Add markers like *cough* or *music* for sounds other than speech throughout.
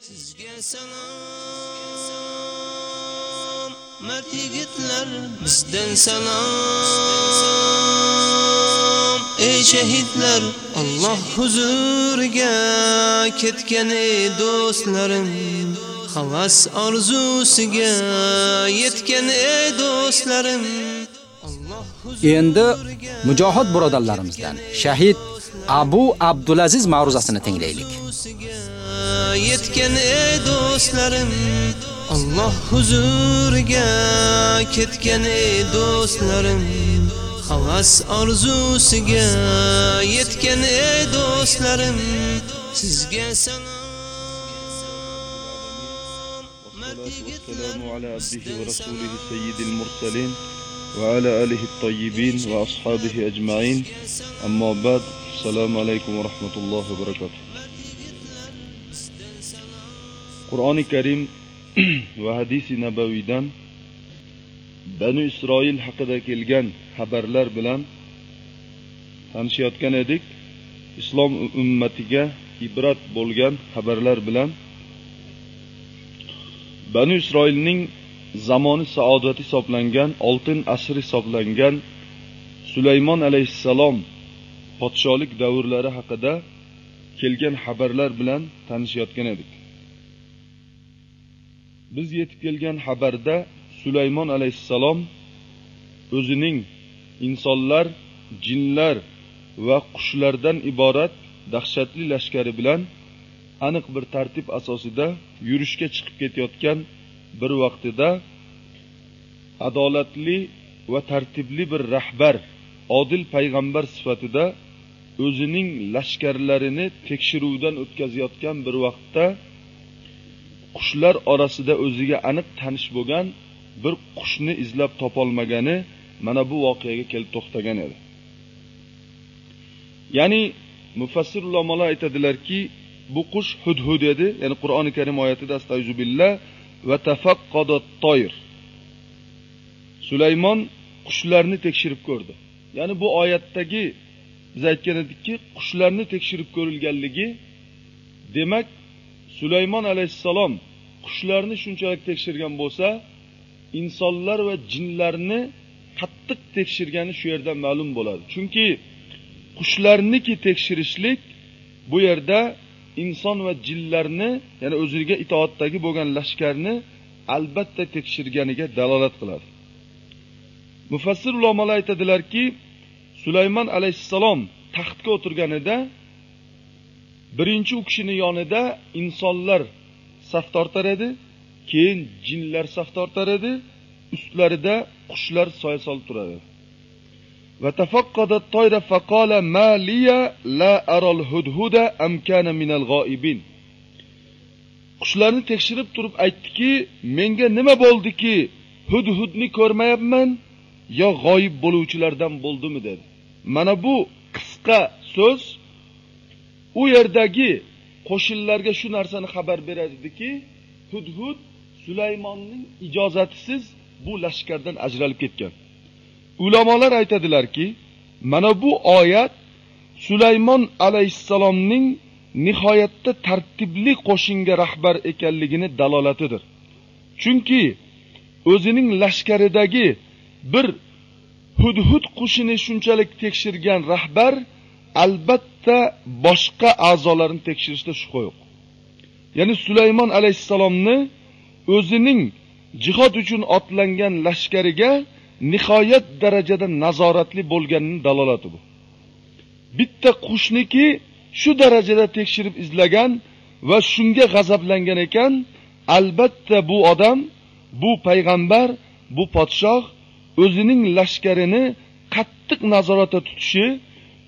Sizga salom, mard yigitlar, bizdan salom. Ey shahidlar, Alloh huzuriga ketgan ey do'stlarim. Havas orzusiga yetgan ey do'stlarim. Endi mujohid birodarlarimizdan shahid Abu Abdulaziz ma'ruzasini tinglaylik. huzuriga yetgan ey do'stlarim Alloh huzuriga ketgan ey do'stlarim havas orzusiga yetgan ey do'stlarim sizga salom والسلام على عبده ورسوله سيد المرسلين وعلى آله الطيبين وأصحابه أجمعين أما بعد السلام عليكم ورحمة الله وبركاته Qur'oni Karim *clears throat* va hadisi nabaviydan Banu Isroil haqida kelgan xabarlar bilan tanishayotgan edik. Islom ummatiga ibrat bo'lgan xabarlar bilan Banu Isroilning zamoni saodati hisoblangan, oltin asri hisoblangan Sulaymon alayhissalom podsholik davrlari haqida kelgan xabarlar bilan tanishayotgan edik. Biz yetib kelgan xabarda Sulaymon alayhissalom o'zining insonlar, jinlar va qushlardan iborat dahshatli lashkari bilan aniq bir tartib asosida yurishga chiqib ketayotgan bir vaqtida adolatli va tartibli bir rahbar, odil payg'ambar sifatida o'zining lashkarlarini tekshiruvdan o'tkazayotgan bir vaqtda qushlar orasida o'ziga aniq tanish bo'lgan bir qushni izlab topolmagani mana bu voqeaga kelib to'xtagan edi. Ya'ni mufassir ulamolar aytadilarki, bu qush hudhud edi, ya'ni Qur'oni Karim oyatida astag'firubillah va tafaqqadat toyr. Sulaymon qushlarni tekshirib ko'rdi. Ya'ni bu oyatdagi biz aytgan edikki, qushlarni tekshirib ko'rilganligi demak Sulaymon alayhissalom qushlarni shunchalik tekshirgan bo'lsa, insonlar va jinlarni qattiq tekshirgani shu yerdan ma'lum bo'ladi. Chunki qushlarniki tekshirishlik bu yerda inson va jinlarni, ya'ni o'ziga itoatdagi bo'lgan lashkarni albatta tekshirganiga dalolat qiladi. Mufassir ulamolar aytadilarki, Sulaymon alayhissalom taxtga o'tirganida birinchi u kishini yonida insonlar saf tortar edi, keyin jinlar saf tortar edi, ustlarida qushlar soya solib turadi. Va faqala ma la aral hudhuda am kana min al. Qushlarni tekshirib turib aytdiki, menga nima bo'ldiki, hudhudni ko'rmayapman yo g'oyib bo'luvchilardan bo'ldimi dedi. Mana bu qisqa so'z u yerdagi qo'shinlarga shu narsani xabar beradiki, hudhud Sulaymonning ijozatisiz bu lashkardan ajralib ketgan. Ulamolar aytadilarki, mana bu oyat Sulaymon alayhissalomning nihoyatda tartibli qo'shinga rahbar ekanligini dalolatidir. Chunki o'zining lashkaridagi bir hudhud qushini shunchalik tekshirgan rahbar albatta boshqa a'zolarini tekshirishda shubha yo'q. Ya'ni Sulaymon alayhissalomni o'zining jihod uchun otlangan lashkariga nihoyat darajada nazoratli bo'lganini dalolati bu. Bitta qushniki shu darajada tekshirib izlagan va shunga g'azablangan ekan, albatta bu odam, bu payg'ambar, bu podshoh o'zining lashkarini qattiq nazoratda tutishi,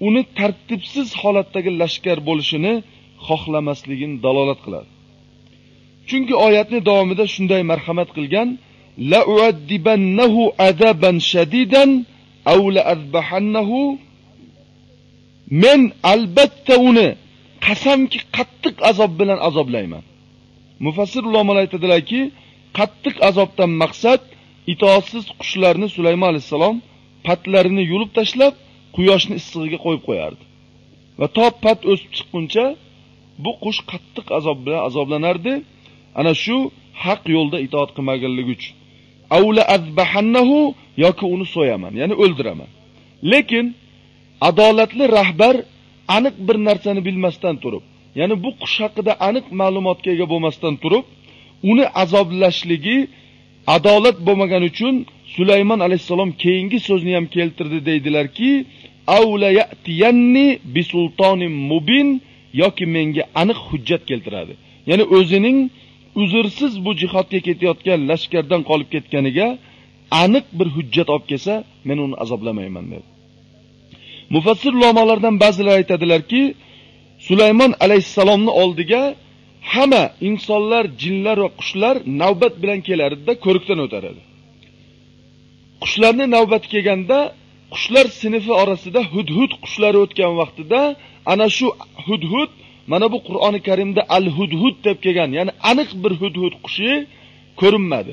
uni tartibsiz holatdagi lashkar bo'lishini xohlamasligini dalolat qiladi. Chunki oyatni davomida shunday marhamat qilgan: la uaddibannahu adaban shadidan aw la azbahannahu men albatta uni qasamki qattiq azob bilan azoblayman. Mufassir ulamolar aytadilarki, qattiq azobdan maqsad itoatsiz qushlarni Sulaymon alayhisalom patlarini yulib tashlab, quyoshni issig'iga qo'yib qo'yardi. Va to pat o'sib chiqquncha bu qush qattiq azob bilan azoblanardi. Ana shu haq yo'lda itoat qilmaganligi uchun. Avla azbahannahu yoki uni so'yaman ya'ni o'ldiraman. Lekin adolatli rahbar aniq bir narsani bilmasdan turib ya'ni bu qush haqida aniq ma'lumotga ega bo'lmasdan turib uni azoblashligi adolat bo'lmagani uchun sulaymon alayhissalom keyingi so'zni ham keltirdi deydilarki avla bisultonin mubin yoki menga aniq hujjat keltiradi. Ya'ni o'zining uzrsiz bu jihodga ketayotgan lashkardan qolib ketganiga aniq bir hujjat olib kelsa men uni azoblamayman dedi. Mufassir ulamolardan ba'zilar aytadilarki sulaymon alayhissalomni oldiga hamma insonlar jinlar va qushlar navbat bilan kelardida ko'rikdan o'tar edi qushlarni navbati kelganda qushlar sinfi orasida hudhud qushlari o'tgan vaqtida ana shu hudhud mana bu qur'oni karimda al hudhud deb kelgan ya'ni aniq bir hudhud qushi ko'rinmadi.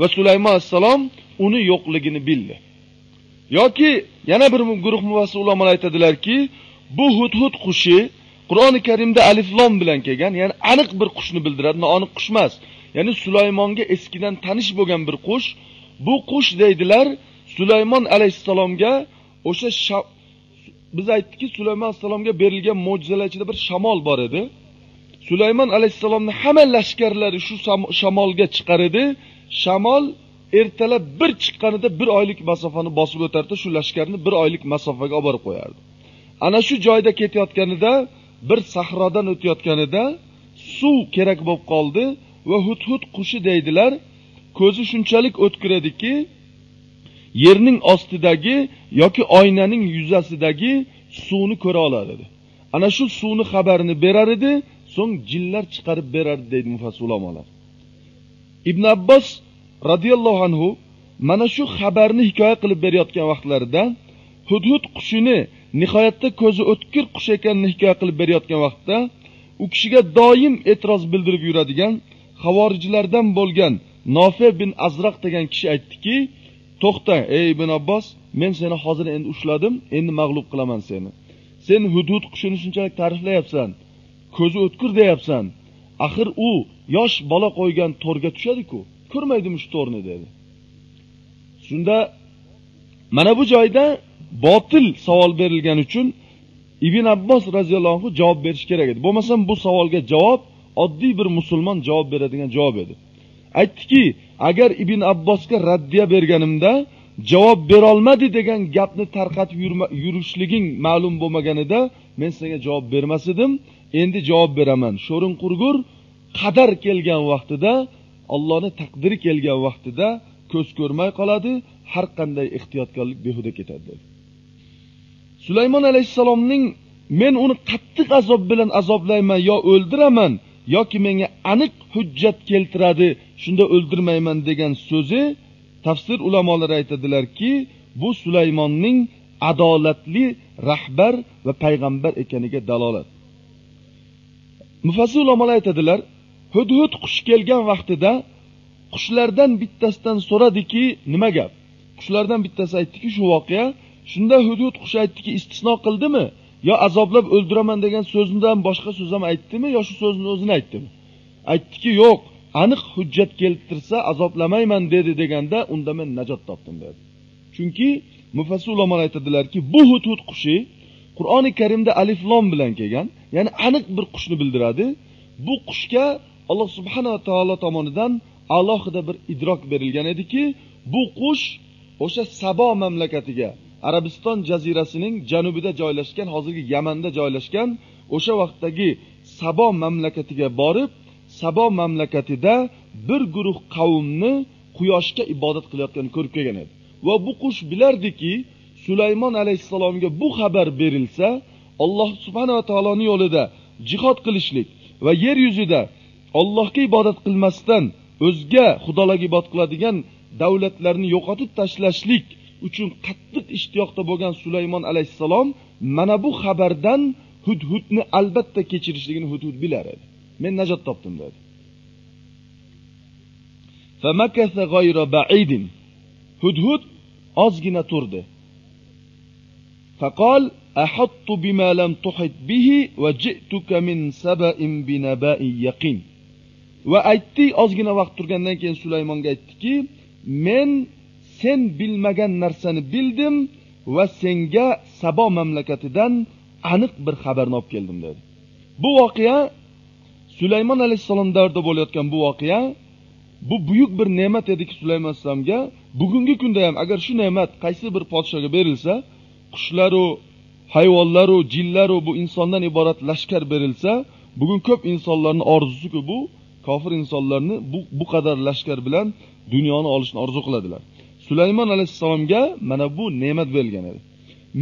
Va sulaymon alayhissalom uni yo'qligini bildi. Yoki yana bir guruh mufassir ulamolar aytadilarki bu hudhud qushi qur'oni karimda aliflom bilan kelgan ya'ni aniq bir qushni bildiradi noaniq qush emas. Ya'ni sulaymonga eskidan tanish bo'lgan bir qush bu qush deydilar sulaymon alayhissalomga o'sha biz aytdikki sulaymon alayhissalomga berilgan mo'jizalar ichida bir shamol bor edi. Sulaymon alayhissalomni hamma lashkarlari shu shamolga chiqar edi. Shamol ertalab bir chiqqanida bir oylik masofani bosib o'tardi shu lashkarni bir oylik masofaga olib borib qo'yardi. Ana shu joyda ketayotganida bir sahrodan o'tayotganida suv kerak bo'lib qoldi va hudhud qushi deydilar. Ko'zi shunchalik o'tkir ediki yerning ostidagi yoki oynaning yuzasidagi suvni ko'ra olar edi. Ana shu suvni xabarini berar edi so'ng jinlar chiqarib berardi deydi mufassir ulamolar. Ibn abbos roziyallohu anhu mana shu xabarni hikoya qilib berayotgan vaqtlarida hudhud qushini nihoyatda ko'zi o'tkir qush ekanini hikoya qilib berayotgan vaqtda u kishiga doim e'tiroz bildirib yuradigan havorijlardan bo'lgan nofe bin azroq degan kishi aytdiki to'xta ey ibn abbos men seni hozir endi ushladim endi mag'lub qilaman seni. Sen hudud qushini shunchalik ta'riflayapsan ko'zi o'tkir deyapsan. Axir u yosh bola qo'ygan to'rga tushadiku ko'rmaydimi shu to'rni? dedi. Shunda mana bu joyda botil savol berilgani uchun ibn abbos roziyallohu anhu javob berish kerak edi. Bo'lmasam bu savolga javob oddiy bir musulmon javob beradigan javob edi. Aytdiki agar ibn abbosga raddiya berganimda javob berolmadi degan gapni tarqatib yurishliging ma'lum bo'lmaganida men senga javob bermas edim. Endi javob beraman. Sho'rin qurgur qadar kelgan vaqtida allohni taqdiri kelgan vaqtida ko'z ko'rmay qoladi har qanday ehtiyotkorlik behuda ketadi. Dedi sulaymon alayhissalomning men uni qattiq azob bilan azoblayman yo o'ldiraman yoki menga aniq hujjat keltiradi shunda o'ldirmayman degan so'zi tafsir ulamolari aytadilarki bu sulaymonning adolatli rahbar va payg'ambar ekaniga dalolat. Mufassir ulamolar aytadilar hudhud qush kelgan vaqtida qushlardan bittasidan so'radiki nima gap? Qushlardan bittasi aytdiki shu voqea shunda hudud qush aytdiki istisno qildimi? Yo azoblab o'ldiraman degan so'zdan boshqa so'z ham aytdimi yo shu so'zni o'zini aytdimi? Aytdiki yo'q aniq hujjat keltirsa azoblamayman dedi deganda unda men najot topdim dedi. Chunki mufassir ulamolar aytadilarki bu hudhud qushi qur'oni karimda alif lom bilan kelgan ya'ni aniq bir qushni bildiradi. Bu qushga alloh subhanava taolo tomonidan alohida bir idrok berilgan ediki bu qush o'sha sabo mamlakatiga arabiston jazirasining janubida joylashgan hozirgi yamanda joylashgan o'sha vaqtdagi sabo mamlakatiga borib sabo mamlakatida bir guruh qavmni quyoshga ibodat qilayotganini ko'rib kelgan edi. Va bu qush bilardiki sulaymon alayhissalomga bu xabar berilsa alloh subhanava taoloni yo'lida jihod qilishlik va yer yuzida ollohga ibodat qilmasdan o'zga xudolarga ibodat qiladigan davlatlarni yo'qotib tashlashlik uchun qattiq ishtiyoqda bo'lgan sulaymon alayhissalom mana bu xabardan hudhudni albatta kechirishligini hudhud bilar edi men najot topdim dedi hudhud ozgina turdi فقال أحط بما لم تحط به وجئتك من سبأ بنباء يقين va aytdi ozgina vaqt turgandan keyin Sulaymonga aytdiki men sen bilmagan narsani bildim va senga Sabo mamlakatidan aniq bir xabarni olib keldim dedi. Bu voqea Sulaymon alayhissalom davrida bo'layotgan bu voqea bu buyuk bir ne'mat ediki Sulaymon alayhissalomga bugungi kunda ham agar shu ne'mat qaysi bir podshoga berilsa, qushlaru, hayvonlaru, jinlaru bu insondan iborat lashkar berilsa, bugun ko'p insonlarning orzusiku bu kofir insonlarni bu bu qadar lashkar bilan dunyoni olishni orzu qiladilar. Sulaymon alayhissalomga mana bu ne'mat berilgan edi.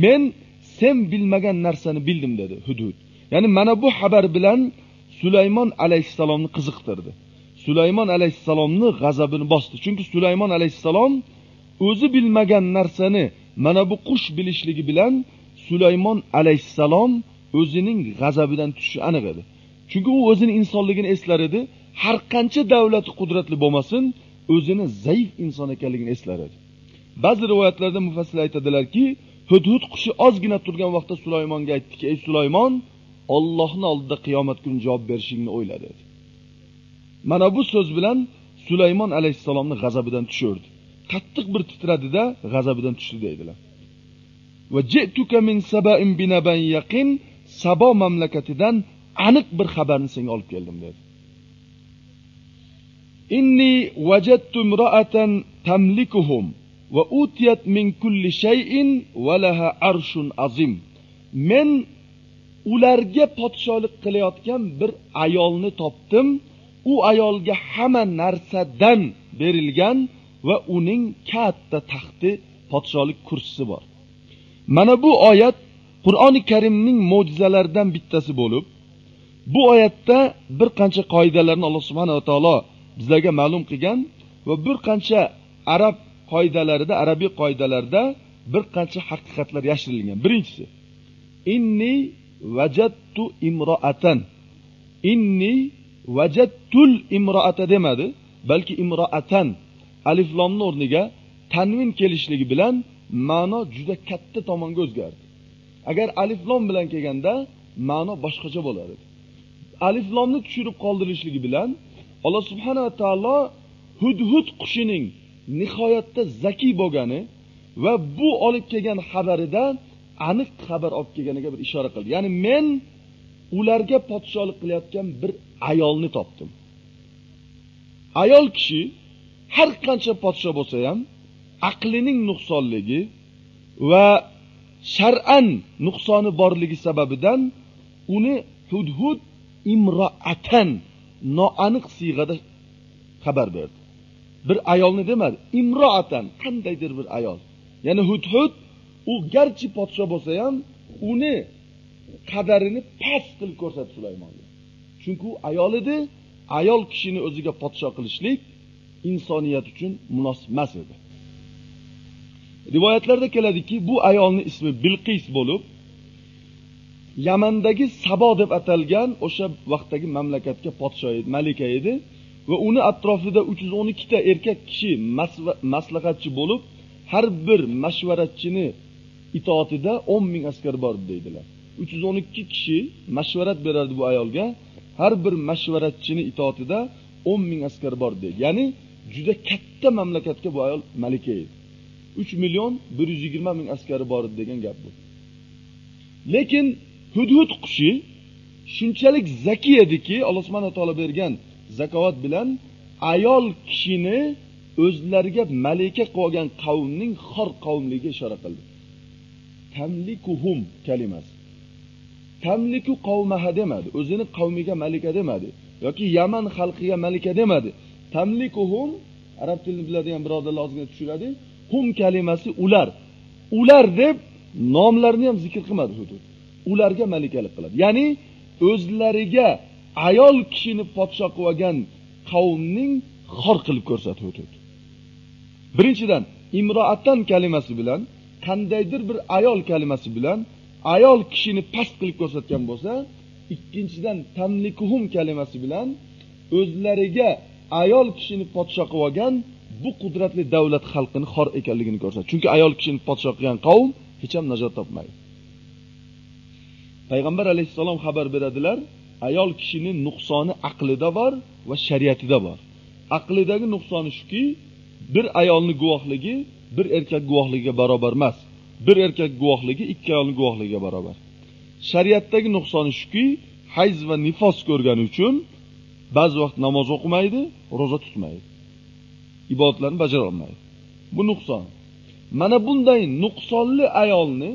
Men sen bilmagan narsani bildim dedi Hudud. Ya'ni mana bu xabar bilan Sulaymon alayhissalomni qiziqtirdi. Sulaymon alayhissalomni g'azabini bosdi. Chunki Sulaymon alayhissalom o'zi bilmagan narsani mana bu qush bilishligi bilan Sulaymon alayhissalom o'zining g'azabidan tushishi aniq edi. Chunki u o'zining insonligini eslar edi. Har qancha davlati qudratli bo'lmasin, o'zini zaif inson ekanligini eslar edi. Ba'zi rivoyatlarda mufassirlar aytadilarki, Hudhud qushi ozgina turgan vaqtda Sulaymonga aytdiki, "Ey Sulaymon, ollohni oldida qiyomat kuni javob berishingni o'yla" dedi. Mana bu so'z bilan Sulaymon alayhissalomni g'azabidan tushirdi. Qattiq bir titradida g'azabidan tushdi deydilar. Va ji'tuka min saba'in binaban yaqin Sabo mamlakatidan aniq bir xabarni senga olib keldim dedi. Inni wajadtu imra'atan tamlikuhum وأوتيت utiyat min kulli shay'in عرش laha arshun azim. Ularga podsholik qilayotgan bir ayolni topdim. U ayolga hamma narsadan berilgan va uning katta taxti podsholik kursisi bor. Mana bu oyat Qur'oni Karimning mo'jizalaridan bittasi bo'lib, bu oyatda bir qancha qoidalarni Alloh subhanahu va taolo bizlarga ma'lum qilgan va bir qancha arab qoidalarida, arabiy qoidalarda bir qancha haqiqatlar yashirilgan. Birinchisi, inni vajadtu imro'atan. Inni vajadtul imro'ata demadi, balki imro'atan alif lomning o'rniga tanvin kelishligi bilan ma'no juda katta tomonga o'zgardi. Agar alif lom bilan kelganda ma'no boshqacha bo'lar edi. Alif lomni tushirib qoldirishligi bilan Alloh subhanahu taolo hudhud qushining nihoyatda zaki bo'lgani va bu olib kelgan xabaridan aniq xabar olib kelganiga bir ishora qildi. Ya'ni men ularga podsholik qilayotgan bir ayolni topdim. Ayol kishi har qancha podsho bo'lsa ham aqlining nuqsonligi va shar'an nuqsoni borligi sababidan uni hudhud imroatan noaniq siyg'ada xabar berdi. Bir ayolni demadi, imroatan qandaydir bir ayol. Ya'ni hudhud u garchi podsho bo'lsa ham uni qadarini past qilib ko'rsatdi Sulaymonga. Chunki u ayol edi, ayol kishini o'ziga podsho qilishlik insoniyat uchun munosib emas edi. Rivoyatlarda keladiki, bu ayolning ismi Bilqis bo'lib, Yamandagi Sabo deb atalgan o'sha vaqtdagi mamlakatga podsho edi, malika edi va uni atrofida 312 ta erkak kishi maslahatchi bo'lib, har bir mashvaratchini itoatida 10 ming askar bor deydilar. 312 kishi mashvarat berardi bu ayolga, har bir mashvaratchini itoatida 10 ming askar bor deydi. Ya'ni juda katta mamlakatga bu ayol malika edi. 3 million 120 ming askari bor edi degan gap bu. Lekin hudhud qushi shunchalik zaki ediki, Alloh subhanahu taolo bergan zakovat bilan ayol kishini o'zlariga malika qilgan qavmning xor qavmligiga ishora qildi. Tamlikuhum kalimasi. Tamliku qavmaha demadi, o'zini qavmiga malika demadi yoki Yaman xalqiga malika demadi. Tamlikuhum arab tilini biladigan birodarlar ozgina tushiradi. Hum kalimasi ular. Ular deb nomlarini ham zikr qilmadi hudud. Ularga malikalik qiladi. Ya'ni o'zlariga ayol kishini podsho qilib olgan qavmning xor qilib ko'rsatib o'tadi Birinchidan imroatan kalimasi bilan qandaydir bir ayol kalimasi bilan ayol kishini past qilib ko'rsatgan bo'lsa, ikkinchidan tamlikuhum kalimasi bilan o'zlariga ayol kishini podsho qilib olgan bu qudratli davlat xalqini xor ekanligini ko'rsatadi. Chunki ayol kishini podsho qilgan qavm hech ham najot topmaydi. Payg'ambar alayhissalom xabar beradilar ayol kishining nuqsoni aqlida bor va shariatida bor. Aqlidagi nuqsoni shuki bir ayolni guvohligi bir erkak guvohligiga barobar emas. Bir erkak guvohligi ikki ayolni guvohligiga barobar. Shariatdagi nuqsoni shuki hayz va nifos ko'rgani uchun ba'zi vaqt namoz o'qimaydi ro'za tutmaydi. Ibodatlarni bajara olmaydi. Bu nuqson. Mana bunday nuqsonli ayolni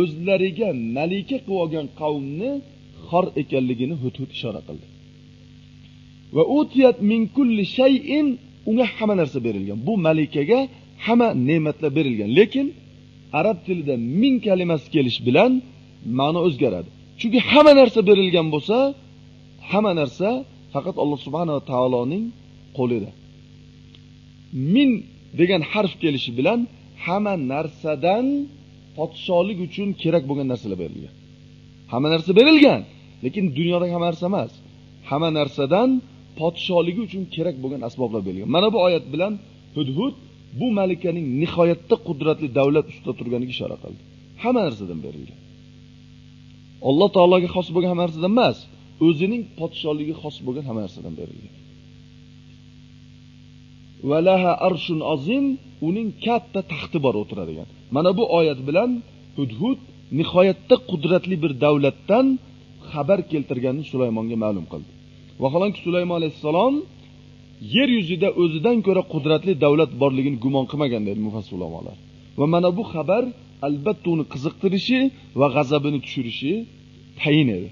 o'zlariga malika qilib olgan qavmni xor ekanligini hut ishora qildi. Va utiyat min kulli shayin unga hamma narsa berilgan. Bu malikaga hamma ne'matlar berilgan. Lekin arab tilida min kalimasi kelish bilan ma'no o'zgaradi. Chunki hamma narsa berilgan bo'lsa hamma narsa faqat alloh subhanava taoloning qo'lida. Min degan harf kelishi bilan hamma narsadan podsholik uchun kerak bo'lgan narsalar berilgan. Hamma narsa berilgan lekin dunyodagi hamma narsa emas. Hamma narsadan podsholigi uchun kerak bo'lgan asboblar berilgan. Mana bu oyat bilan hudhud bu malikaning nihoyatda qudratli davlat ustida turganiga ishora qildi. Hamma narsadan berilgan. Alloh taologa xos bo'lgan hamma narsadan emas o'zining podsholigi xos bo'lgan hamma narsadan berilgan. Valaha arshun azim uning katta taxti bor o'tiradigan. Mana bu oyat bilan hudhud nihoyatda qudratli bir davlatdan xabar keltirganini sulaymonga ma'lum qildi. Vaholanki sulaymon alayhissalom yer yuzida o'zidan ko'ra qudratli davlat borligini gumon qilmagan deydi mufassir ulamolar. Va mana bu xabar albatta uni qiziqtirishi va g'azabini tushirishi tayin edi.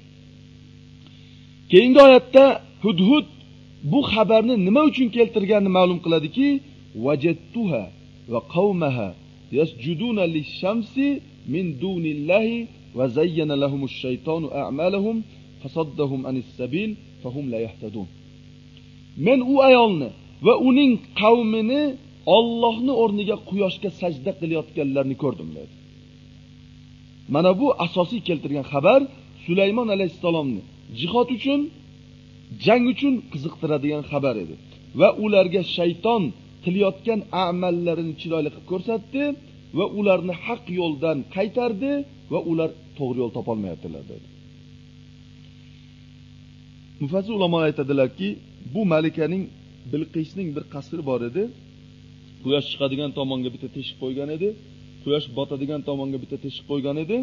Keyingi oyatda hudhud bu xabarni nima uchun keltirganini ma'lum qiladiki vajattuha va qavmaha yasjuduna lishamsi min dunillahi va zayyana lahumush shaytonu a'malahum fasaddahum anis sabil fahum la yahtadun men u ayolni va uning qavmini Allohni o'rniga quyoshga sajda qilayotganlarni ko'rdim dedi. Mana bu asosiy keltirgan xabar Sulaymon alayhissalomni jihod uchun, jang uchun qiziqtiradigan xabar edi. Va ularga shayton qilayotgan amallarini chiroyli qilib ko'rsatdi va ularni haq yo'ldan qaytardi va ular to'g'ri yo'l topolmayaptilar dedi. Mufassir ulamolar aytadilarki, bu malikaning Bilqisning bir qasri bor edi. Quyosh chiqadigan tomonga bitta teshik qo'ygan edi. Quyosh botadigan tomonga bitta teshik qo'ygan edi.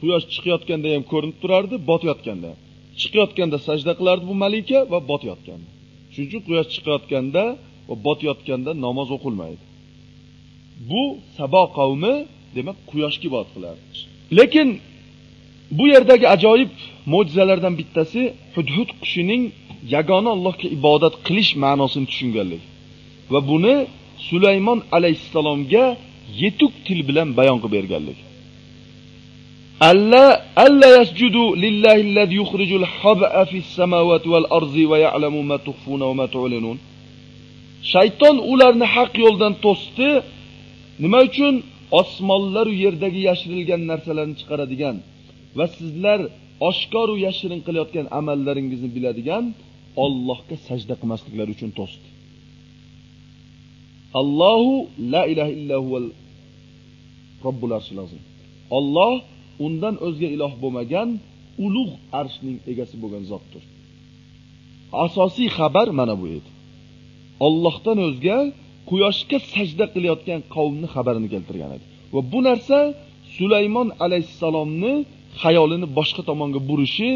Quyosh chiqayotganda ham ko'rinib turardi, botayotganda. ham Chiqayotganda sajda qilardi bu malika va botayotganda. Shuning uchun quyosh chiqayotganda va botayotganda namoz o'qilmaydi. Bu Sabo qavmi, demak, quyoshga ibodat qilardi. Lekin bu yerdagi ajoyib mo'jizalardan bittasi hudhud qushining yagona Allohga ibodat qilish ma'nosini tushunganlik. Va buni Sulaymon alayhissalomga yetuk til bilan bayon qilib berganlik. Alla alla yasjudu lillahi allazi yukhrijul hab'a fis samawati wal ardi va ya'lamu ma tukhfuna va ma tu'linun. Shayton ularni haq yo'ldan to'sdi. Nima uchun? Osmonlar va yerdagi yashirilgan narsalarni chiqaradigan va sizlar oshkor va yashirin qilayotgan amallaringizni biladigan Allohga sajda qilmasliklari uchun to'sdi. Allohu la ilaha illahu huval robbul arshil azim. Alloh undan o'zga iloh bo'lmagan ulug' arshning egasi bo'lgan zotdir. Asosiy xabar mana bu edi. Allohdan o'zga quyoshga sajda qilayotgan qavmni xabarini keltirgan edi. Va bu narsa Sulaymon alayhissalomni xayolini boshqa tomonga burishi,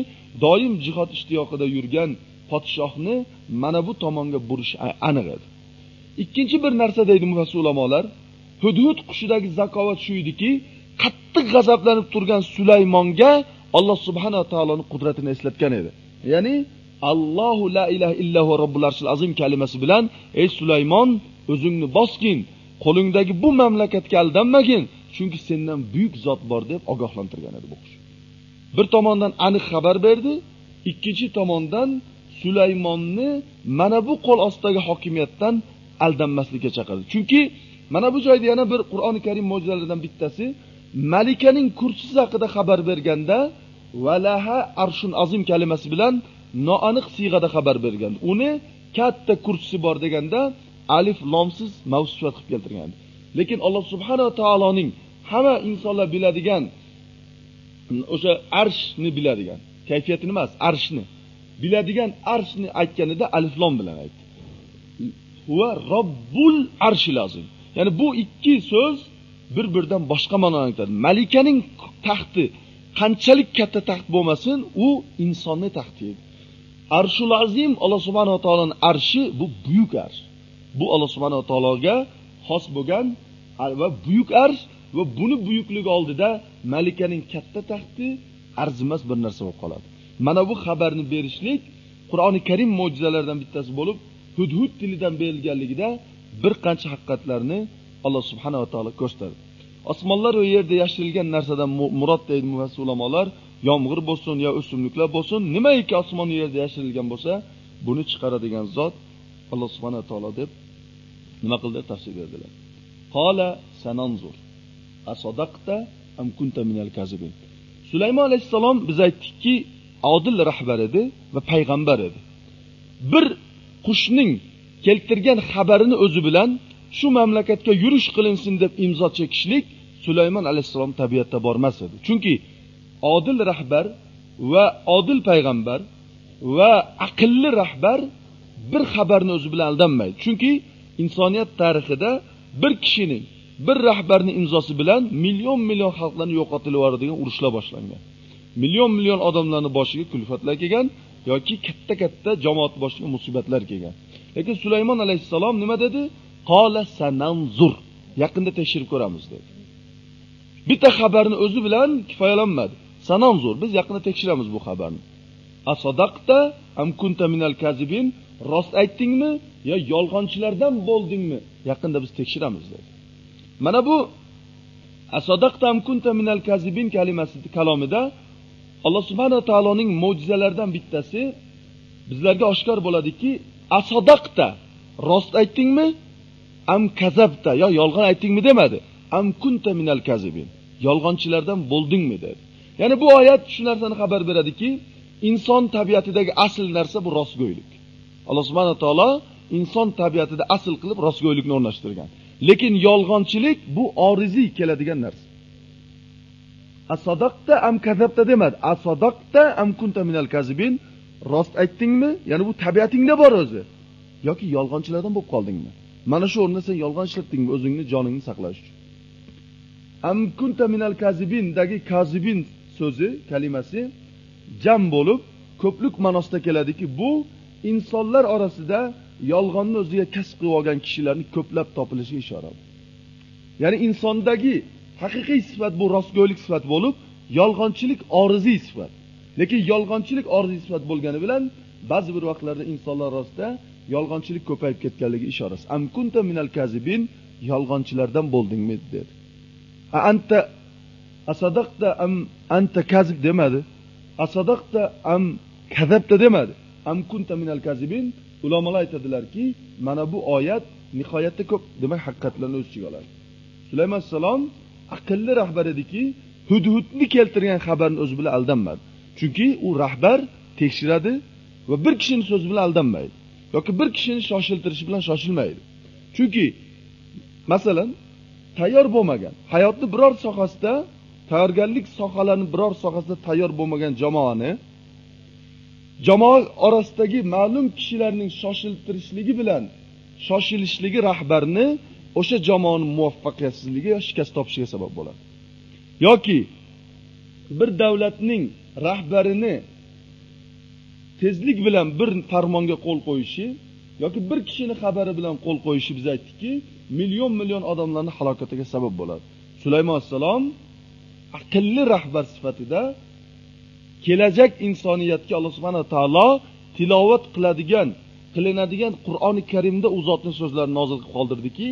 doim jihod ishtiyoqida yurgan podshohni mana bu tomonga burishi aniq edi. Ikkinchi bir narsa deydi mufassir ulamolar, Hudhud qushidagi zakovat shu ediki, qattiq g'azablanib turgan Sulaymonga Alloh subhanahu va taoloning qudratini eslatgan edi. Ya'ni Allohu la ilaha illahu robbul arshil azim kalimasi bilan ey Sulaymon o'zingni bosgin, qo'lingdagi bu mamlakatga aldanmagin, chunki sendan buyuk zot bor deb ogohlantirgan edi bu qush. Bir tomondan aniq xabar berdi, ikkinchi tomondan Sulaymonni mana bu qo'l ostidagi hokimiyatdan aldanmaslikka chaqirdi. Chunki mana bu joyda yana bir Qur'oni Karim mo'jizalaridan bittasi malikaning kursisi haqida xabar berganda valaha arshun azim kalimasi bilan noaniq siyg'ada xabar bergan. Uni katta kursisi bor deganda alif lomsiz mavsuf qilib keltirgan. Lekin Alloh subhanahu va taoloning hamma insonlar biladigan o'sha arshni biladigan kayfiyatini emas arshni biladigan arshni aytganida aliflom bilan aytdi va robbul arshi lozim ya'ni bu ikki so'z bir biridan boshqa ma'noni anglatadi malikaning taxti qanchalik katta taxt bo'lmasin u insonni taxti edi. Arshul azim alloh subhanava taoloning arshi bu buyuk arsh. Bu alloh subhanava taologa xos bo'lgan va buyuk arsh va buni buyukligi oldida malikaning katta taxti arzimas bir narsa bo'lib qoladi. Mana bu xabarni berishlik qur'oni karim mo'jizalaridan bittasi bo'lib hudhud tilidan berilganligida bir qancha haqiqatlarni alloh subhanava taolo ko'rsatadi. Osmonlar va yerda yashirilgan narsadan murod deydi mufassir ulamolar. Yomg'ir bo'lsin yo o'simliklar bo'lsin nimaiki osmon yerda yashirilgan bo'lsa buni chiqaradigan zot alloh subhanava taolo deb nima qildi? Tafsir berdilar. Qola sananzur asadaqta am kunta minal kazibin. Sulaymon alayhissalom biz aytdikki odil rahbar edi va payg'ambar edi. Bir qushning keltirgan xabarini o'zi bilan shu mamlakatga yurish qilinsin deb imzo chekishlik sulaymon alayhissalom tabiatda bormas edi. Chunki odil rahbar va odil payg'ambar va aqlli rahbar bir xabarni o'zi bilan aldanmaydi. Chunki insoniyat tarixida bir kishining bir rahbarni imzosi bilan million million xalqlarni yo'qotilib yuboradigan urushlar boshlangan. Million million odamlarni boshiga kulfatlar kelgan yoki katta katta jamoat boshiga musibatlar kelgan. Lekin sulaymon alayhissalom nima dedi? Qola sananzur yaqinda tekshirib ko'ramiz dedi. Bitta xabarni o'zi bilan kifoyalanmadi. Sananzur biz yaqinda tekshiramiz bu xabarni. Asodaqta am kunta minal kazibin rost aytdingmi yo yolg'onchilardan bo'ldingmi? Yaqinda biz tekshiramiz dedi. Mana bu asodaqta am kunta minal kazibin kalimasi kalomida alloh subhanava taoloning mo'jizalaridan bittasi bizlarga oshkor bo'ladiki asodaqta rost aytdingmi am kazabta yo yolg'on aytdingmi demadi. Am kunta minal kazibin. Yolg'onchilardan bo'ldingmi dedi. Ya'ni bu oyat shu narsani xabar beradiki inson tabiatidagi asl narsa bu rostgo'ylik. Alloh subhana taolo inson tabiatida asl qilib rostgo'ylikni o'rnashtirgan. Lekin yolg'onchilik bu oriziy keladigan narsa. Asodaqda am kazabta demadi. Asodaqda am kunta minal kazibin. Rost aytdingmi? Ya'ni bu tabiatingda bor o'zi. Yoki yolg'onchilardan bo'lib qoldingmi? Mana shu o'rinda sen yolg'on ishlatdingmi o'zingni joningni saqlash uchun? Am kunta minal kazibindagi kazibin so'zi kalimasi jam bo'lib ko'plik ma'nosida keladiki bu insonlar orasida yolg'onni o'ziga kasb qilib olgan kishilarni ko'plab topilishiga ishora ya'ni insondagi haqiqiy sifat bu rostgo'ylik sifat bo'lib yolg'onchilik oriziy sifat. Lekin yolg'onchilik oriziy sifat bo'lgani bilan ba'zi bir vaqtlarda insonlar orasida yolg'onchilik ko'payib ketganligi ishorasi. Am kunta minal kazibin yolg'onchilardan bo'ldingmi dedi. A anta asadaqta am anta kazib demadi. Asadaqta am kazabta demadi. Am kunta minal kazibin ulamolar aytadilarki mana bu oyat nihoyatda ko'p demak haqiqatlarni o'z ichiga oladi. Sulaymon alayhissalom aqlli rahbar ediki hudhudni keltirgan xabarni o'zi bilan aldanmadi. Chunki u rahbar tekshiradi va bir kishini so'zi bilan aldanmaydi. Yoki bir kishini shoshiltirishi bilan shoshilmaydi. Chunki masalan tayyor bo'lmagan hayotni biror sohasida tayyorgarlik sohalarini biror sohasida tayyor bo'lmagan jamoani jamoa orasidagi ma'lum kishilarning shoshiltirishligi bilan shoshilishligi rahbarni o'sha jamoani muvaffaqiyatsizligi yo shikast topishiga sabab bo'ladi. Yoki bir davlatning rahbarini tezlik bilan bir farmonga qo'l qo'yishi yoki bir kishini xabari bilan qo'l qo'yishi biz aytdikki million million odamlarni halokatiga sabab bo'ladi. Sulaymon alayhissalom aqlli rahbar sifatida kelajak insoniyatga alloh subhana taolo tilovat qiladigan qilinadigan qur'oni karimda u zotni so'zlarini nozil qilib qoldirdiki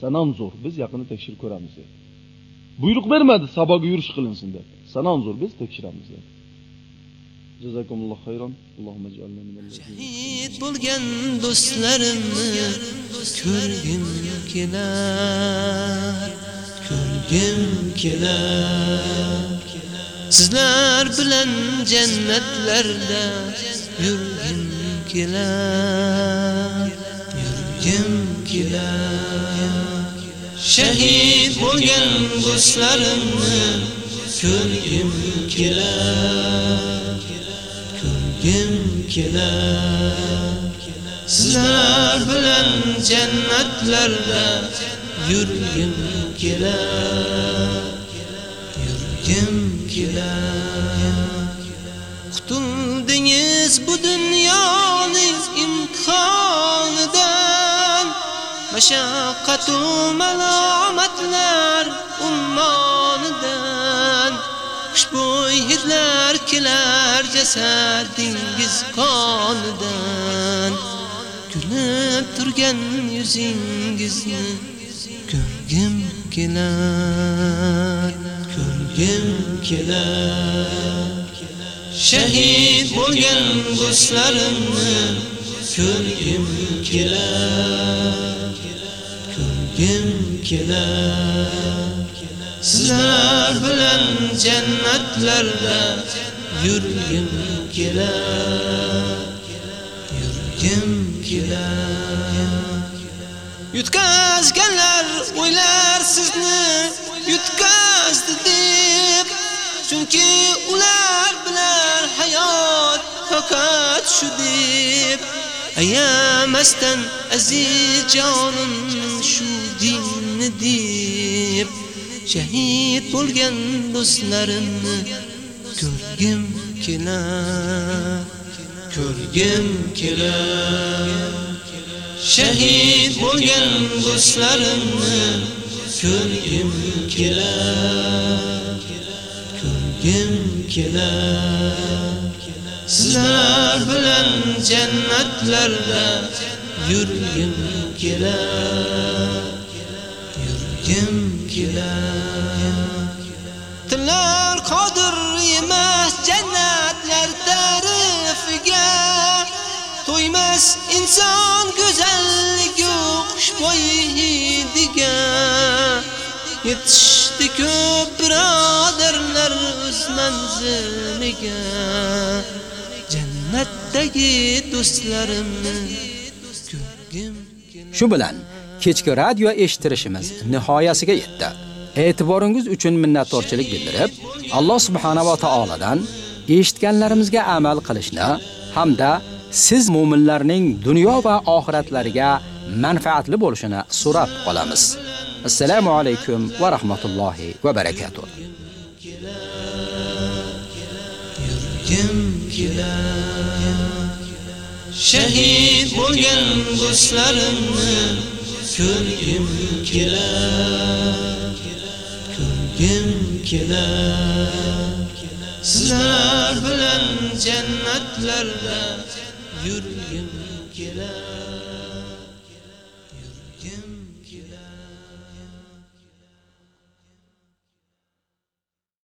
sananzur biz yaqinda tekshirib ko'ramiz dedi. Buyruq bermadi saboga yurish qilinsin deb sananzur biz tekshiramiz dedi. Jazakumulloh xayron allohumma ij'alna minal shahid bo'lgan do'stlarimni ko'rgim kelar ko'rgim kelar sizlar bilan jannatlarda yurgim kelar yurgim kelar kim bo'lgan kelar? Sizlar bilan jannatlarda yurgim kelar. Yurgim kelar. Qutuldingiz bu dunyoning imtihonidan mashaqqat u malomatlar ummonidan. Xushbo'y hidlar kelar jasadingiz qonidan kulib turgan yuzingizni ko'rgim kelar ko'rgim kelar. Shahid bo'lgan do'stlarimni ko'rgim kelar ko'rgim kelar. Sizlar bilan jannatlarda yurgim kelar yurgim kelar. Yutqazganlar o'ylar sizni yutqazdi deb. Chunki ular bilan hayot faqat shu deb. Ayamasdan aziz jonim shu dinni deb. Shahid bo'lgan do'stlarimni ko'rgim kelar ko'rgim kelar. Shahid bo'lgan do'stlarimni ko'rgim kelar ko'rgim kelar. Sizlar bilan jannatlarda yurgim kelar yurgim kelar. Tillar qodir inson go'zalligi xushbo'yligiga Yetishdi ko'p birodarlar o'z manziliga Jannatdagi do'stlarimni ko'rgim Shu bilan kechki radio eshitirishimiz nihoyasiga yetdi. E'tiboringiz uchun minnatdorchilik bildirib, Alloh subhanahu va taoladan eshitganlarimizga amal qilishni hamda siz mu'minlarning dunyo va oxiratlariga manfaatli bo'lishini so'rab qolamiz. Assalomu alaykum va rahmatullohi va barakatuh. yurgim kelar shahid bo'lgan do'stlarimni ko'rgim kelar ko'rgim kelar sizlar bilan jannatlarda yurgim kelar.